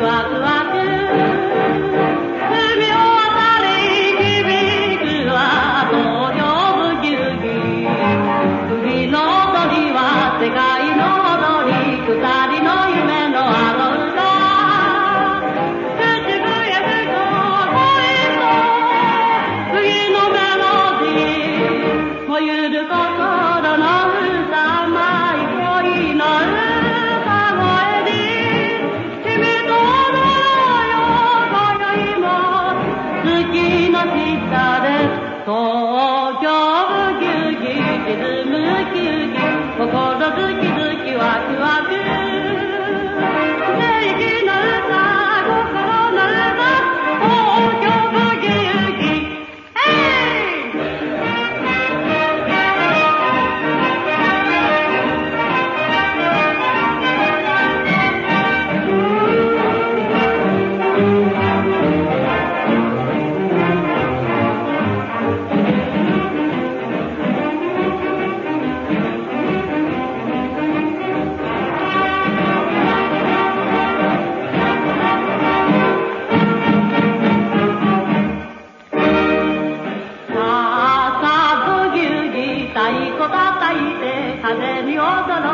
は Koca gölge gidilmek 太鼓叩いて風に踊ら